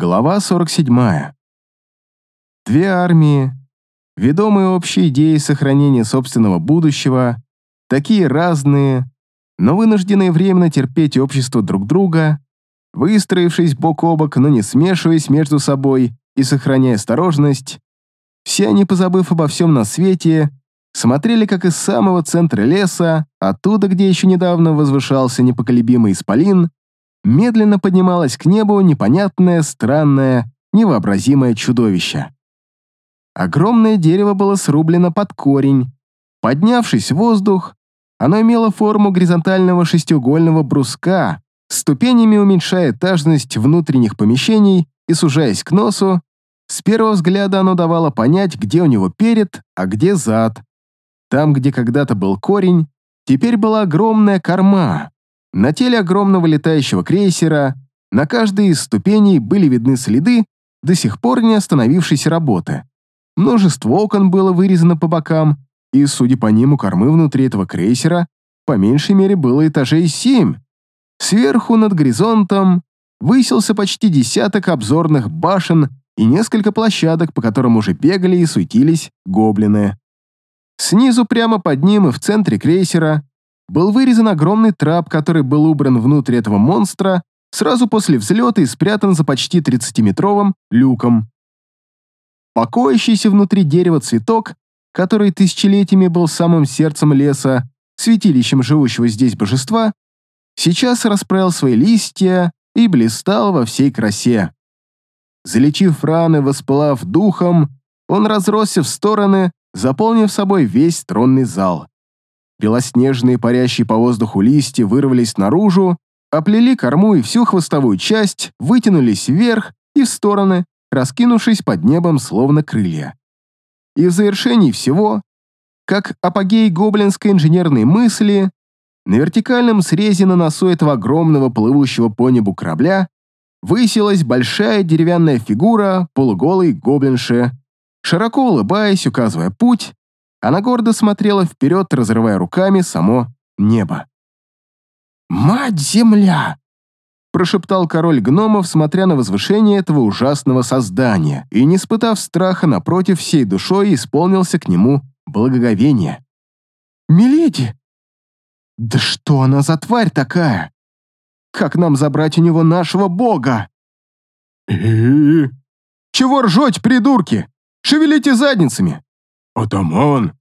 Глава 47. Две армии, ведомые общей идеей сохранения собственного будущего, такие разные, но вынужденные временно терпеть общество друг друга, выстроившись бок о бок, но не смешиваясь между собой и сохраняя осторожность, все они, позабыв обо всем на свете, смотрели, как из самого центра леса, оттуда, где еще недавно возвышался непоколебимый исполин, медленно поднималось к небу непонятное, странное, невообразимое чудовище. Огромное дерево было срублено под корень. Поднявшись в воздух, оно имело форму горизонтального шестиугольного бруска, ступенями уменьшая этажность внутренних помещений и сужаясь к носу, с первого взгляда оно давало понять, где у него перед, а где зад. Там, где когда-то был корень, теперь была огромная корма, на теле огромного летающего крейсера на каждой из ступеней были видны следы до сих пор не остановившейся работы. Множество окон было вырезано по бокам, и, судя по ним, у кормы внутри этого крейсера по меньшей мере было этажей семь. Сверху над горизонтом высился почти десяток обзорных башен и несколько площадок, по которым уже бегали и суетились гоблины. Снизу прямо под ним и в центре крейсера был вырезан огромный трап, который был убран внутрь этого монстра сразу после взлета и спрятан за почти 30-метровым люком. Покоящийся внутри дерева цветок, который тысячелетиями был самым сердцем леса, святилищем живущего здесь божества, сейчас расправил свои листья и блистал во всей красе. Залечив раны, воспылав духом, он разросся в стороны, заполнив собой весь тронный зал. Белоснежные, парящие по воздуху листья вырвались наружу, оплели корму и всю хвостовую часть, вытянулись вверх и в стороны, раскинувшись под небом словно крылья. И в завершении всего, как апогей гоблинской инженерной мысли, на вертикальном срезе на носу этого огромного плывущего по небу корабля высилась большая деревянная фигура полуголой гоблинши, широко улыбаясь, указывая путь, она гордо смотрела вперед, разрывая руками само небо. «Мать-земля!» прошептал король гномов, смотря на возвышение этого ужасного создания, и, не испытав страха, напротив, всей душой исполнился к нему благоговение. «Миледи! Да что она за тварь такая? Как нам забрать у него нашего бога?» «Чего ржете, придурки? Шевелите задницами! «Атаман,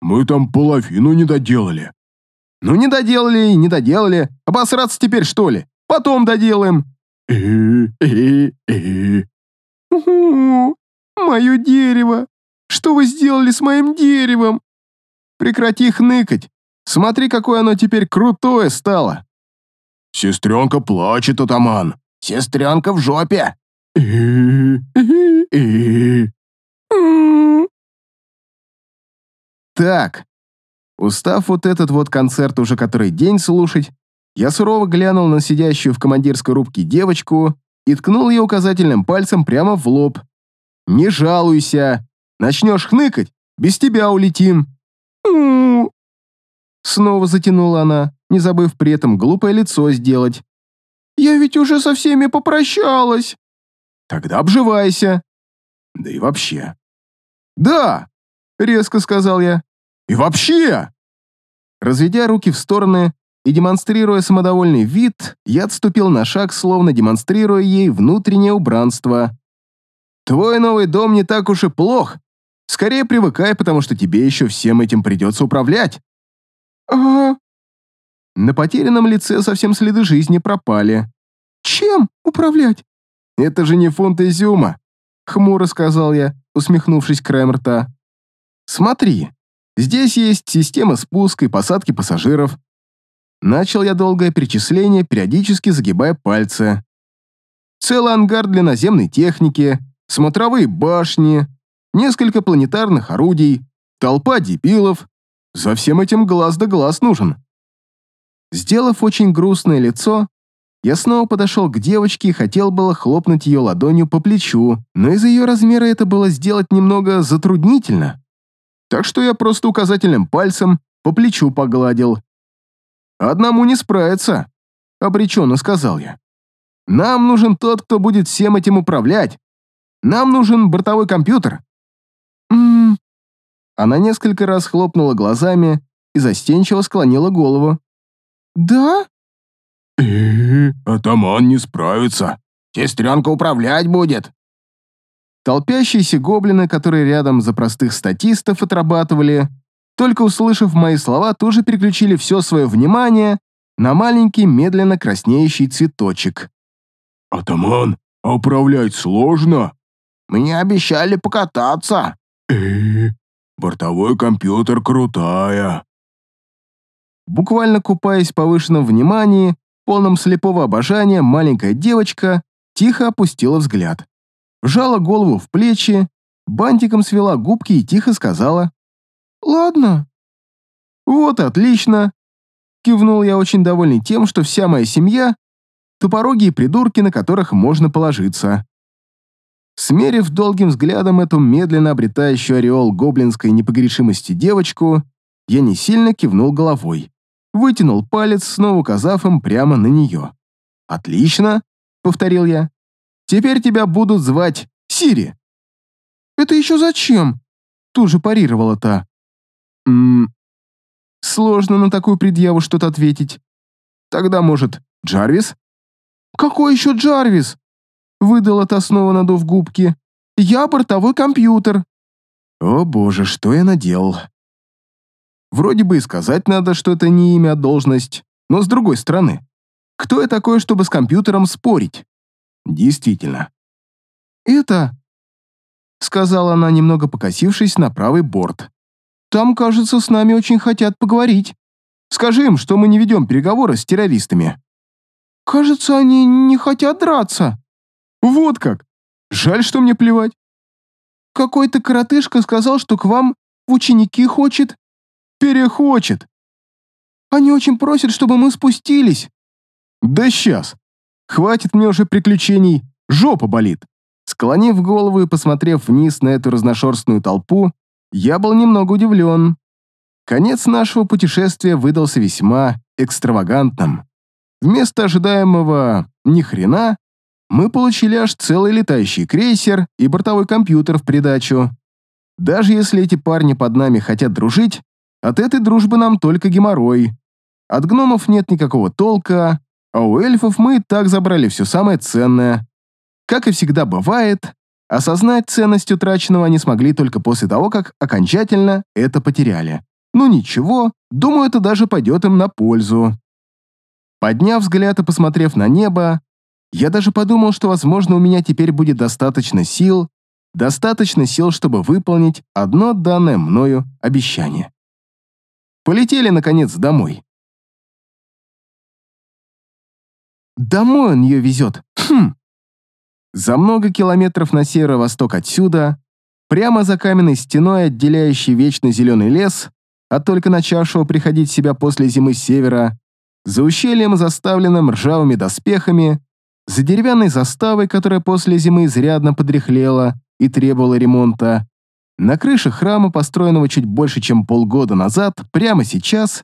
мы там половину не доделали». «Ну не доделали и не доделали. Обосраться теперь, что ли? Потом доделаем». «Э-э-э-э». «Мое дерево! Что вы сделали с моим деревом?» «Прекрати хныкать. Смотри, какое оно теперь крутое стало». «Сестренка плачет, атаман. Сестренка в жопе». Так, устав вот этот вот концерт уже который день слушать, я сурово глянул на сидящую в командирской рубке девочку и ткнул ее указательным пальцем прямо в лоб. «Не жалуйся! Начнешь хныкать, без тебя улетим!» Снова затянула она, не забыв при этом глупое лицо сделать. «Я ведь уже со всеми попрощалась!» «Тогда обживайся!» «Да и вообще!» «Да!» — резко сказал я. «И вообще!» Разведя руки в стороны и демонстрируя самодовольный вид, я отступил на шаг, словно демонстрируя ей внутреннее убранство. «Твой новый дом не так уж и плох. Скорее привыкай, потому что тебе еще всем этим придется управлять». «Ага». На потерянном лице совсем следы жизни пропали. «Чем управлять?» «Это же не фунт изюма», — хмуро сказал я, усмехнувшись краем рта. Смотри, здесь есть система спуска и посадки пассажиров. Начал я долгое перечисление, периодически загибая пальцы. Целый ангар для наземной техники, смотровые башни, несколько планетарных орудий, толпа дебилов. За всем этим глаз да глаз нужен. Сделав очень грустное лицо, я снова подошел к девочке и хотел было хлопнуть ее ладонью по плечу, но из-за ее размера это было сделать немного затруднительно так что я просто указательным пальцем по плечу погладил. «Одному не справиться», — обреченно сказал я. Нам нужен тот, кто будет всем этим управлять. Нам нужен бортовой компьютер». «М-м-м». Она несколько раз хлопнула глазами и застенчиво склонила голову. «Да?» «Э, атаман не справится. Сестренка управлять будет». Толпящиеся гоблины, которые рядом за простых статистов отрабатывали, только услышав мои слова, тоже переключили все свое внимание на маленький медленно краснеющий цветочек. «Атаман, а управлять сложно?» «Мне обещали покататься». «Э, бортовой компьютер крутая». Буквально купаясь в повышенном внимании, полном слепого обожания, маленькая девочка тихо опустила взгляд. Вжала голову в плечи, бантиком свела губки и тихо сказала «Ладно». «Вот отлично», — кивнул я очень довольный тем, что вся моя семья — тупорогие придурки, на которых можно положиться. Смерив долгим взглядом эту медленно обретающую ореол гоблинской непогрешимости девочку, я не сильно кивнул головой вытянул палец, снова указав им прямо на нее. «Отлично», — повторил я. «Теперь тебя будут звать Сири». «Это еще зачем?» — тут же парировала та. «Ммм, сложно на такую предъяву что-то ответить. Тогда, может, Джарвис?» «Какой еще Джарвис?» — выдала та снова надув губки. «Я бортовой компьютер». «О боже, что я наделал?» Вроде бы и сказать надо, что это не имя, а должность, но с другой стороны, кто я такой, чтобы с компьютером спорить? Действительно. «Это...» — сказала она, немного покосившись на правый борт. «Там, кажется, с нами очень хотят поговорить. Скажи им, что мы не ведем переговоры с террористами». «Кажется, они не хотят драться». «Вот как! Жаль, что мне плевать». «Какой-то коротышка сказал, что к вам в ученики хочет», Перехочет. Они очень просят, чтобы мы спустились. Да сейчас. Хватит мне уже приключений, жопа болит. Склонив голову и посмотрев вниз на эту разношерстную толпу, я был немного удивлен. Конец нашего путешествия выдался весьма экстравагантным. Вместо ожидаемого ни хрена мы получили аж целый летающий крейсер и бортовой компьютер в придачу. Даже если эти парни под нами хотят дружить, от этой дружбы нам только геморрой. От гномов нет никакого толка, а у эльфов мы и так забрали все самое ценное. Как и всегда бывает, осознать ценность утраченного они смогли только после того, как окончательно это потеряли. Ну ничего, думаю, это даже пойдет им на пользу. Подняв взгляд и посмотрев на небо, я даже подумал, что, возможно, у меня теперь будет достаточно сил, достаточно сил, чтобы выполнить одно данное мною обещание. Полетели, наконец, домой. Домой он ее везет. Хм. За много километров на северо-восток отсюда, прямо за каменной стеной, отделяющей вечно зеленый лес, от только начавшего приходить в себя после зимы с севера, за ущельем, заставленным ржавыми доспехами, за деревянной заставой, которая после зимы изрядно подряхлела и требовала ремонта, на крыше храма, построенного чуть больше, чем полгода назад, прямо сейчас,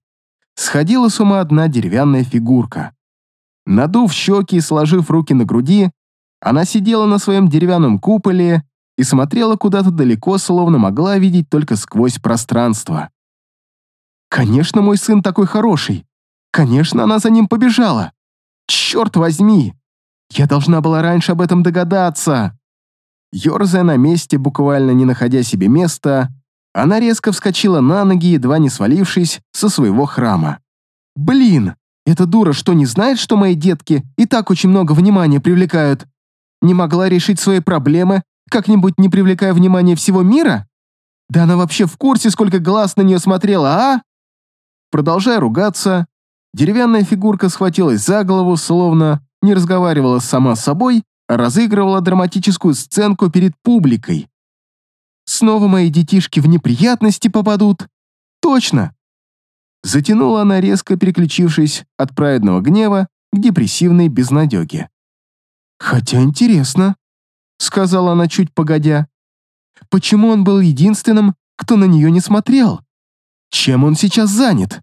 сходила с ума одна деревянная фигурка. Надув щеки и сложив руки на груди, она сидела на своем деревянном куполе и смотрела куда-то далеко, словно могла видеть только сквозь пространство. «Конечно, мой сын такой хороший. Конечно, она за ним побежала. Черт возьми! Я должна была раньше об этом догадаться!» Ёрзая на месте, буквально не находя себе места, она резко вскочила на ноги, едва не свалившись со своего храма. «Блин, эта дура что, не знает, что мои детки и так очень много внимания привлекают? Не могла решить свои проблемы, как-нибудь не привлекая внимания всего мира? Да она вообще в курсе, сколько глаз на нее смотрела, а?» Продолжая ругаться, деревянная фигурка схватилась за голову, словно не разговаривала сама с собой, разыгрывала драматическую сценку перед публикой. Снова мои детишки в неприятности попадут? Точно! Затянула она, резко переключившись от праведного гнева к депрессивной безнадеге. «Хотя интересно», — сказала она чуть погодя, «почему он был единственным, кто на нее не смотрел? Чем он сейчас занят?»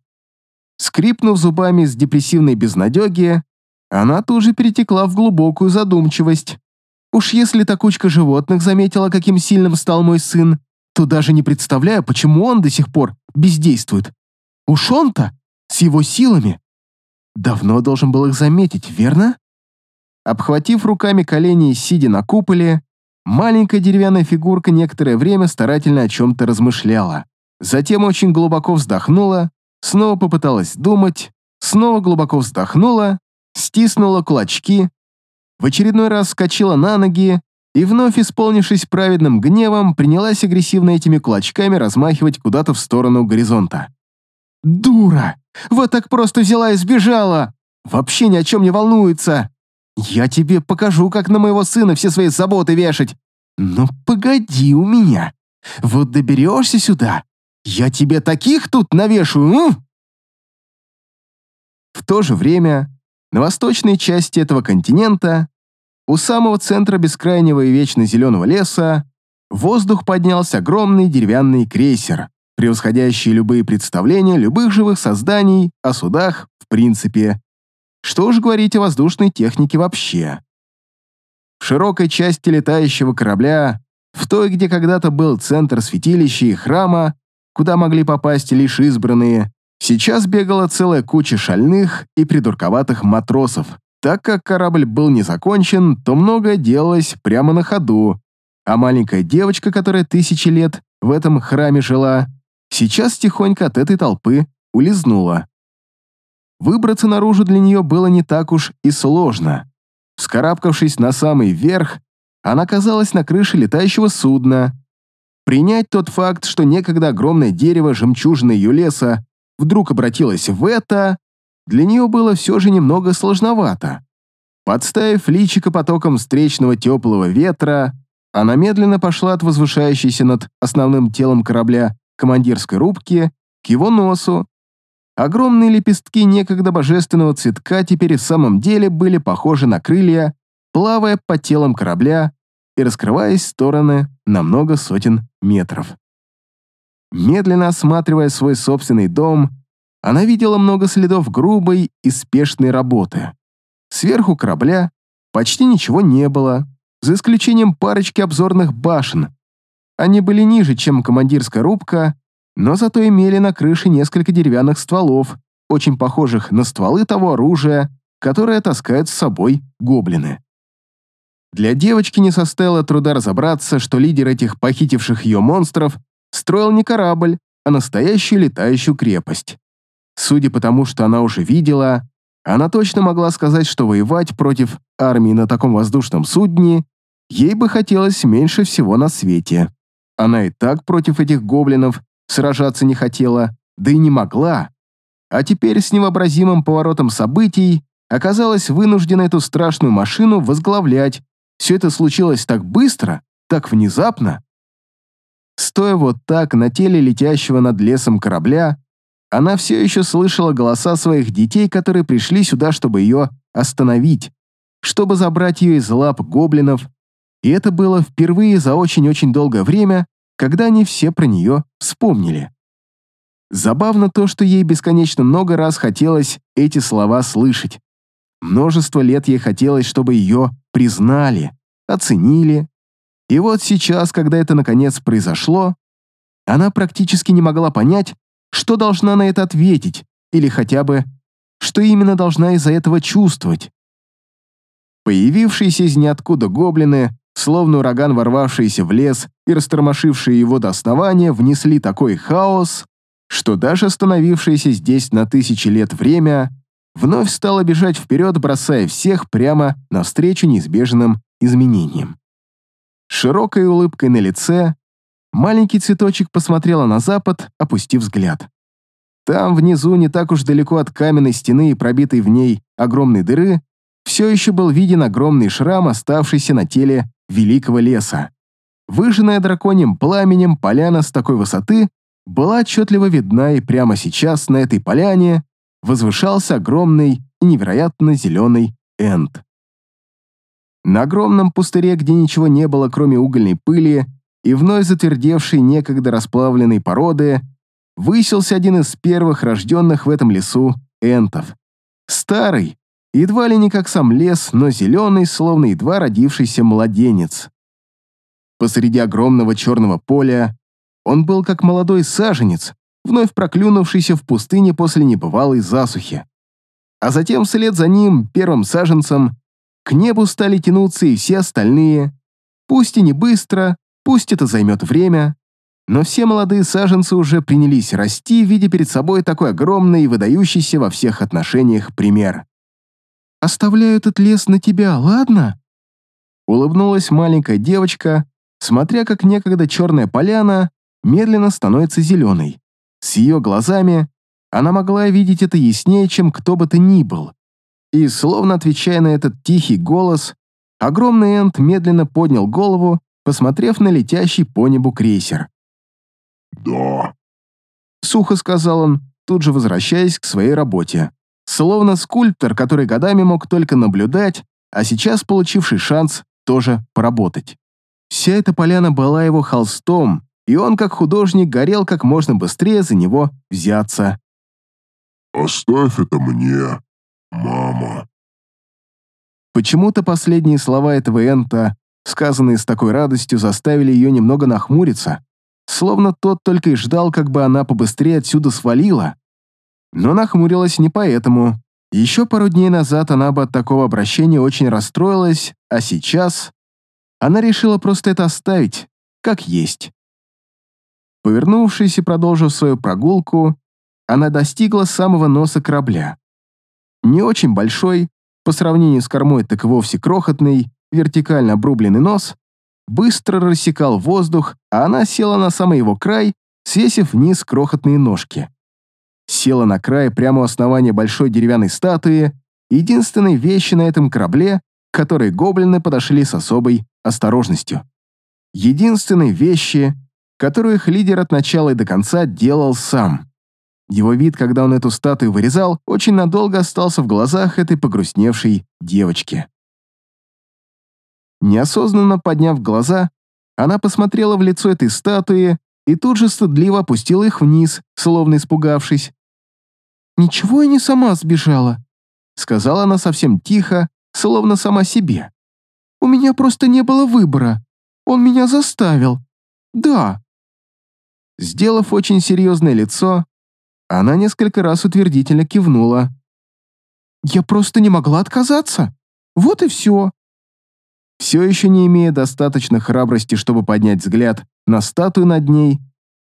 Скрипнув зубами с депрессивной безнадеги, она тут же перетекла в глубокую задумчивость. Уж если та кучка животных заметила, каким сильным стал мой сын, то даже не представляю, почему он до сих пор бездействует. Уж он-то, с его силами, давно должен был их заметить, верно? Обхватив руками колени и сидя на куполе, маленькая деревянная фигурка некоторое время старательно о чем-то размышляла. Затем очень глубоко вздохнула, снова попыталась думать, снова глубоко вздохнула, стиснула кулачки, в очередной раз вскочила на ноги и, вновь исполнившись праведным гневом, принялась агрессивно этими кулачками размахивать куда-то в сторону горизонта. «Дура! Вот так просто взяла и сбежала! Вообще ни о чем не волнуется! Я тебе покажу, как на моего сына все свои заботы вешать! Но погоди у меня! Вот доберешься сюда, я тебе таких тут навешаю, м? В то же время на восточной части этого континента, у самого центра бескрайнего и вечно зеленого леса, в воздух поднялся огромный деревянный крейсер, превосходящий любые представления любых живых созданий о судах в принципе. Что уж говорить о воздушной технике вообще. В широкой части летающего корабля, в той, где когда-то был центр святилища и храма, куда могли попасть лишь избранные, Сейчас бегала целая куча шальных и придурковатых матросов. Так как корабль был не закончен, то многое делалось прямо на ходу, а маленькая девочка, которая тысячи лет в этом храме жила, сейчас тихонько от этой толпы улизнула. Выбраться наружу для нее было не так уж и сложно. Вскарабкавшись на самый верх, она оказалась на крыше летающего судна. Принять тот факт, что некогда огромное дерево жемчужины ее леса вдруг обратилась в это, для нее было все же немного сложновато. Подставив личико потоком встречного теплого ветра, она медленно пошла от возвышающейся над основным телом корабля командирской рубки к его носу. Огромные лепестки некогда божественного цветка теперь в самом деле были похожи на крылья, плавая по телам корабля и раскрываясь в стороны на много сотен метров. Медленно осматривая свой собственный дом, она видела много следов грубой и спешной работы. Сверху корабля почти ничего не было, за исключением парочки обзорных башен. Они были ниже, чем командирская рубка, но зато имели на крыше несколько деревянных стволов, очень похожих на стволы того оружия, которое таскают с собой гоблины. Для девочки не составило труда разобраться, что лидер этих похитивших ее монстров строил не корабль, а настоящую летающую крепость. Судя по тому, что она уже видела, она точно могла сказать, что воевать против армии на таком воздушном судне ей бы хотелось меньше всего на свете. Она и так против этих гоблинов сражаться не хотела, да и не могла. А теперь с невообразимым поворотом событий оказалась вынуждена эту страшную машину возглавлять. Все это случилось так быстро, так внезапно. Стоя вот так на теле летящего над лесом корабля, она все еще слышала голоса своих детей, которые пришли сюда, чтобы ее остановить, чтобы забрать ее из лап гоблинов, и это было впервые за очень-очень долгое время, когда они все про нее вспомнили. Забавно то, что ей бесконечно много раз хотелось эти слова слышать. Множество лет ей хотелось, чтобы ее признали, оценили, и вот сейчас, когда это наконец произошло, она практически не могла понять, что должна на это ответить, или хотя бы, что именно должна из-за этого чувствовать. Появившиеся из ниоткуда гоблины, словно ураган, ворвавшиеся в лес и растормошившие его до основания, внесли такой хаос, что даже остановившееся здесь на тысячи лет время вновь стало бежать вперед, бросая всех прямо навстречу неизбежным изменениям широкой улыбкой на лице, маленький цветочек посмотрела на запад, опустив взгляд. Там, внизу, не так уж далеко от каменной стены и пробитой в ней огромной дыры, все еще был виден огромный шрам, оставшийся на теле великого леса. Выжженная драконьим пламенем поляна с такой высоты была отчетливо видна, и прямо сейчас на этой поляне возвышался огромный и невероятно зеленый энд. На огромном пустыре, где ничего не было, кроме угольной пыли и вновь затвердевшей некогда расплавленной породы, высился один из первых рожденных в этом лесу энтов. Старый, едва ли не как сам лес, но зеленый, словно едва родившийся младенец. Посреди огромного черного поля он был как молодой саженец, вновь проклюнувшийся в пустыне после небывалой засухи. А затем вслед за ним, первым саженцем, к небу стали тянуться и все остальные, пусть и не быстро, пусть это займет время, но все молодые саженцы уже принялись расти, видя перед собой такой огромный и выдающийся во всех отношениях пример. «Оставляю этот лес на тебя, ладно?» Улыбнулась маленькая девочка, смотря как некогда черная поляна медленно становится зеленой. С ее глазами она могла видеть это яснее, чем кто бы то ни был. И, словно отвечая на этот тихий голос, огромный Энт медленно поднял голову, посмотрев на летящий по небу крейсер. «Да». Сухо сказал он, тут же возвращаясь к своей работе. Словно скульптор, который годами мог только наблюдать, а сейчас получивший шанс тоже поработать. Вся эта поляна была его холстом, и он, как художник, горел как можно быстрее за него взяться. «Оставь это мне, мама». Почему-то последние слова этого Энта, сказанные с такой радостью, заставили ее немного нахмуриться, словно тот только и ждал, как бы она побыстрее отсюда свалила. Но нахмурилась не поэтому. Еще пару дней назад она бы от такого обращения очень расстроилась, а сейчас она решила просто это оставить, как есть. Повернувшись и продолжив свою прогулку, она достигла самого носа корабля. Не очень большой, по сравнению с кормой так вовсе крохотный, вертикально обрубленный нос, быстро рассекал воздух, а она села на самый его край, свесив вниз крохотные ножки. Села на край прямо у основания большой деревянной статуи, единственной вещи на этом корабле, к которой гоблины подошли с особой осторожностью. Единственной вещи, которую их лидер от начала и до конца делал сам. Его вид, когда он эту статую вырезал, очень надолго остался в глазах этой погрустневшей девочки. Неосознанно подняв глаза, она посмотрела в лицо этой статуи и тут же стыдливо опустила их вниз, словно испугавшись. «Ничего я не сама сбежала», — сказала она совсем тихо, словно сама себе. «У меня просто не было выбора. Он меня заставил. Да». Сделав очень серьезное лицо, она несколько раз утвердительно кивнула. «Я просто не могла отказаться. Вот и все». Все еще не имея достаточно храбрости, чтобы поднять взгляд на статую над ней,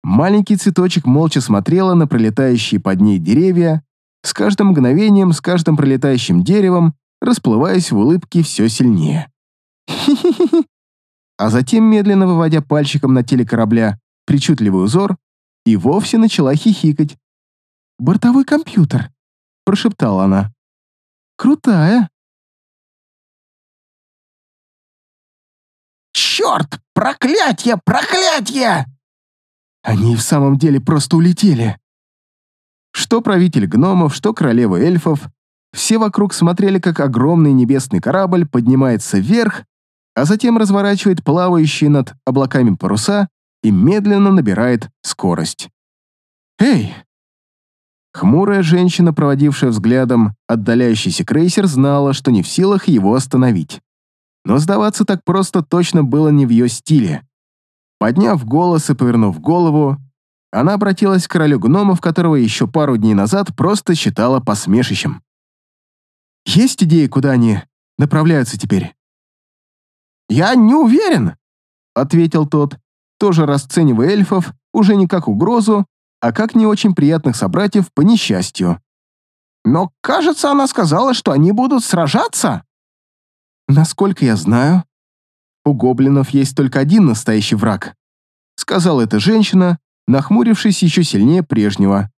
маленький цветочек молча смотрела на пролетающие под ней деревья, с каждым мгновением, с каждым пролетающим деревом, расплываясь в улыбке все сильнее. А затем, медленно выводя пальчиком на теле корабля причудливый узор, и вовсе начала хихикать. «Бортовой компьютер», — прошептала она. «Крутая». «Черт! Проклятье! Проклятье!» Они в самом деле просто улетели. Что правитель гномов, что королева эльфов, все вокруг смотрели, как огромный небесный корабль поднимается вверх, а затем разворачивает плавающие над облаками паруса и медленно набирает скорость. «Эй!» Хмурая женщина, проводившая взглядом отдаляющийся крейсер, знала, что не в силах его остановить. Но сдаваться так просто точно было не в ее стиле. Подняв голос и повернув голову, она обратилась к королю гномов, которого еще пару дней назад просто считала посмешищем. «Есть идеи, куда они направляются теперь?» «Я не уверен», — ответил тот, тоже расценивая эльфов уже не как угрозу, а как не очень приятных собратьев по несчастью. «Но, кажется, она сказала, что они будут сражаться». «Насколько я знаю, у гоблинов есть только один настоящий враг», сказала эта женщина, нахмурившись еще сильнее прежнего.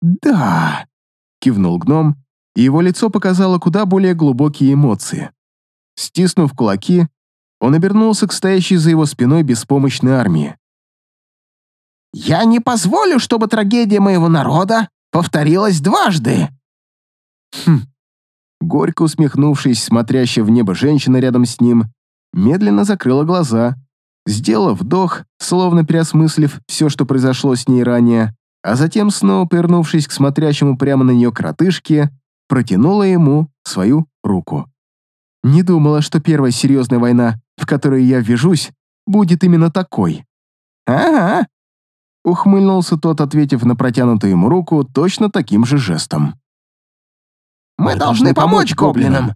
«Да», — кивнул гном, и его лицо показало куда более глубокие эмоции. Стиснув кулаки, он обернулся к стоящей за его спиной беспомощной армии. «Я не позволю, чтобы трагедия моего народа повторилась дважды!» «Хм!» Горько усмехнувшись, смотрящая в небо женщина рядом с ним, медленно закрыла глаза, сделала вдох, словно переосмыслив все, что произошло с ней ранее, а затем, снова повернувшись к смотрящему прямо на нее кротышке, протянула ему свою руку. Не думала, что первая серьезная война, в которой я ввяжусь, будет именно такой. «Ага», — ухмыльнулся тот, ответив на протянутую ему руку точно таким же жестом. «Мы должны помочь гоблинам.